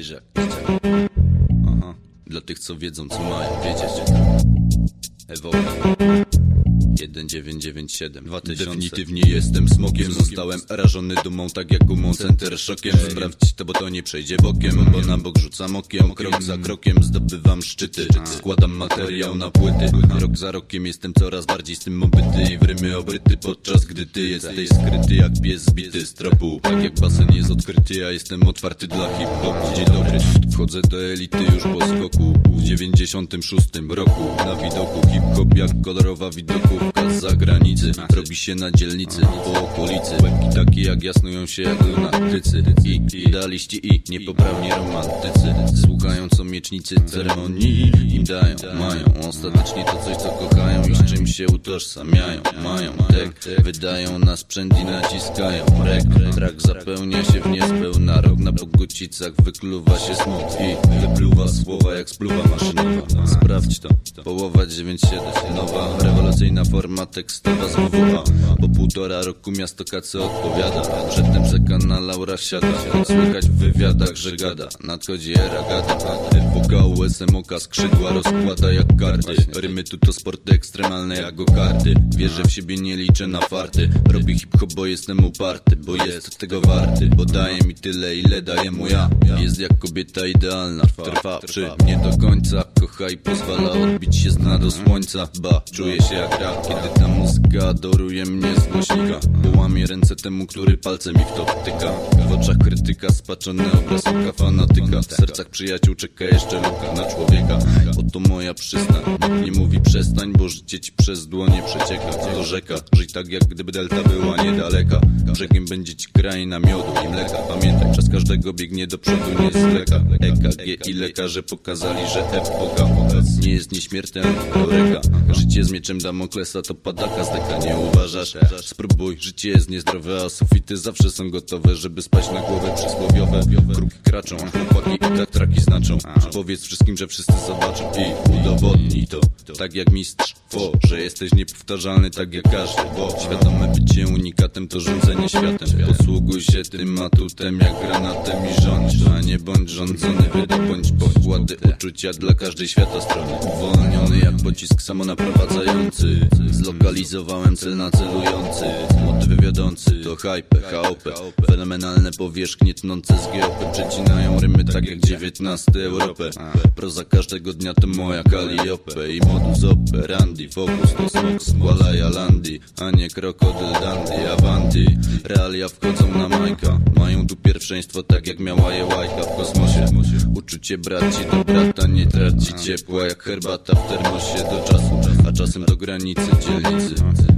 Wiesz jak? Aha. Dla tych co wiedzą co mają wiedzieć Ewoka 1997 2000 Definitywnie jestem smokiem Zostałem rażony dumą tak jak gumą Center szokiem. Sprawdź to bo to nie przejdzie bokiem Bo na bok rzucam okiem. Krok za krokiem zdobywam szczyty. Składam materiał na płyty. Rok za rokiem jestem coraz bardziej z tym obyty. I w rymy obryty podczas gdy ty jesteś skryty Jak pies zbity z tropu. Tak jak basen jest odkryty Ja jestem otwarty dla hip-hop. Dzień dobry. Wchodzę do elity już po skoku. W 96 roku. Na widoku hip-hop jak kolorowa widokówka z zagranicy Robi się na dzielnicy, po okolicy. Łebki takie jak jasnują się jak lunatycy. I idealiści i niepoprawni romantycy. Słuchają co miecznicy ceremonii Im dają, mają Ostatecznie to coś co kochają I z czym się utożsamiają. Mają wydają na sprzęt i naciskają. Rek, trak zapełnia się w niespełna. Rok na pogocicach wykluwa się smok I wypluwa słowa jak spluwa maszynowa Sprawdź to, połowa 9-7 Nowa, rewolucyjna forma tekstowa z WWA Po półtora roku miasto KC odpowiada. Przedtem czeka na laurach siada. Słychać w wywiadach, że gada. Nadchodzi era gada. Epoka USM oka skrzydła rozkłada jak karty. Rymy tu to sporty ekstremalne jak go karty. Wierzę w siebie, nie liczę na farty Robię hip-hop, bo jestem uparty Bo jest tego warty Bo daje mi tyle, ile daje mu ja. Jest jak kobieta idealna Trwa przy mnie do końca. Kocha i pozwala odbić się z dna do słońca. Ba, czuję się jak rak Kiedy ta muzyka adoruje mnie z głośnika. Połamie ręce temu, który palcem mi w to wtyka W oczach krytyka spaczony obraz oka fanatyka. W sercach przyjaciół czeka jeszcze luka na człowieka Oto moja przystań. Nikt nie mówi przestań, bo życie ci przez dłonie przecieka. To rzeka, żyj tak jak gdyby delta była niedaleka. Brzegiem będzie ci kraina miodu i mleka. Pamiętaj, czas każdego biegnie do przodu, nie zwleka EKG i lekarze pokazali, że epoka nie jest nieśmiertelna Eureka, życie z mieczem Damoklesa to padaka z deka, nie uważasz? Spróbuj, życie jest niezdrowe, a sufity zawsze są gotowe, żeby spać na głowę przysłowiowe. Kruki kraczą, chłopaki i tak traki znaczą. Powiedz wszystkim, że wszyscy zobaczą i udowodnij to Tak jak mistrz, fo, że jesteś niepowtarzalny tak jak każdy Bo świadome bycie unikatem to rządzenie światem. Posługuj się tym atutem jak granatem i rządź A nie bądź rządzony, wydobądź pokłady uczucia dla każdej świata strony Uwolniony jak pocisk samonaprowadzający. Zlokalizowałem cel nacelujący Motywy wiodący to hype, HOP Fenomenalne powierzchnie tnące z GOP Przecinają rymy tak jak XIX Europę. Proza każdego dnia to moja Calliope I modus operandi Focus to smok z Landi A nie krokodyl dandy Avanti. Realia wchodzą na majka Mają tu pierwszeństwo tak jak miała je łajka w kosmosie. Uczucie braci do brata nie traci ciepła Jak herbata w termosie do czasu A czasem do granicy dzielnicy.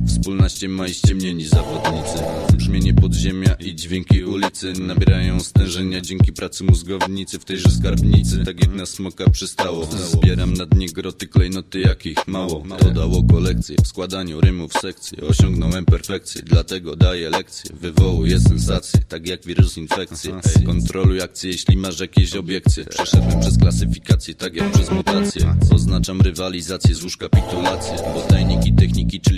Wspólna ściema i ściemnieni zawodnicy. Brzmienie podziemia i dźwięki ulicy Nabierają stężenia dzięki pracy mózgownicy W tejże skarbnicy, tak jak na smoka przystało. Zbieram na dnie groty klejnoty jakich mało. To dało kolekcję w składaniu rymów sekcje. Osiągnąłem perfekcję, dlatego daję lekcje. Wywołuję sensacje, tak jak wirus infekcji Kontroluj akcje, jeśli masz jakieś obiekcje. Przeszedłem przez klasyfikację, tak jak przez mutację Oznaczam rywalizację, つ母体に来て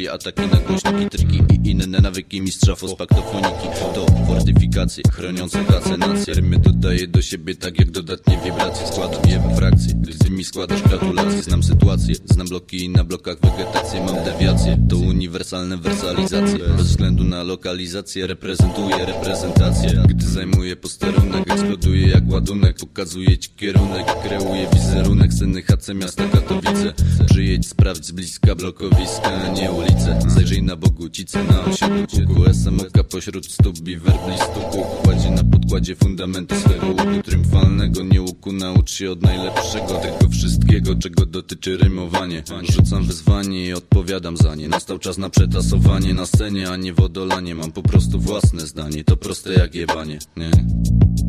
czyli ataki na głośniki, triki i inne nawyki mistrza fospaktofoniki To fortyfikacje, chroniące pracę nację Rymy dodaję do siebie tak jak dodatnie wibracje. Składam je we frakcje, gdy mi składasz gratulacje. Znam sytuację, znam bloki i na blokach wegetację Mam dewiację, to uniwersalne wersalizacje. Bez względu na lokalizację reprezentuję reprezentację. Gdy zajmuję posterunek, eksploduję jak ładunek. Pokazuję ci kierunek, kreuję wizerunek. Sceny HC miasta Katowice. Przyjedź, sprawdź z bliska blokowiska, nie ulice Zajrzyj na Bogucice, na osiedlu. QSMK pośród stóp i werblistuku Kładzie na podkładzie fundamenty swego łuku triumfalnego. Nie łuku naucz się od najlepszego Tego wszystkiego, czego dotyczy rymowanie. Rzucam wyzwanie i odpowiadam za nie. Nastał czas na przetasowanie na scenie, a nie wodolanie. Mam po prostu własne zdanie, to proste jak jebanie. Nie,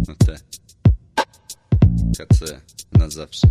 no te. KC na zawsze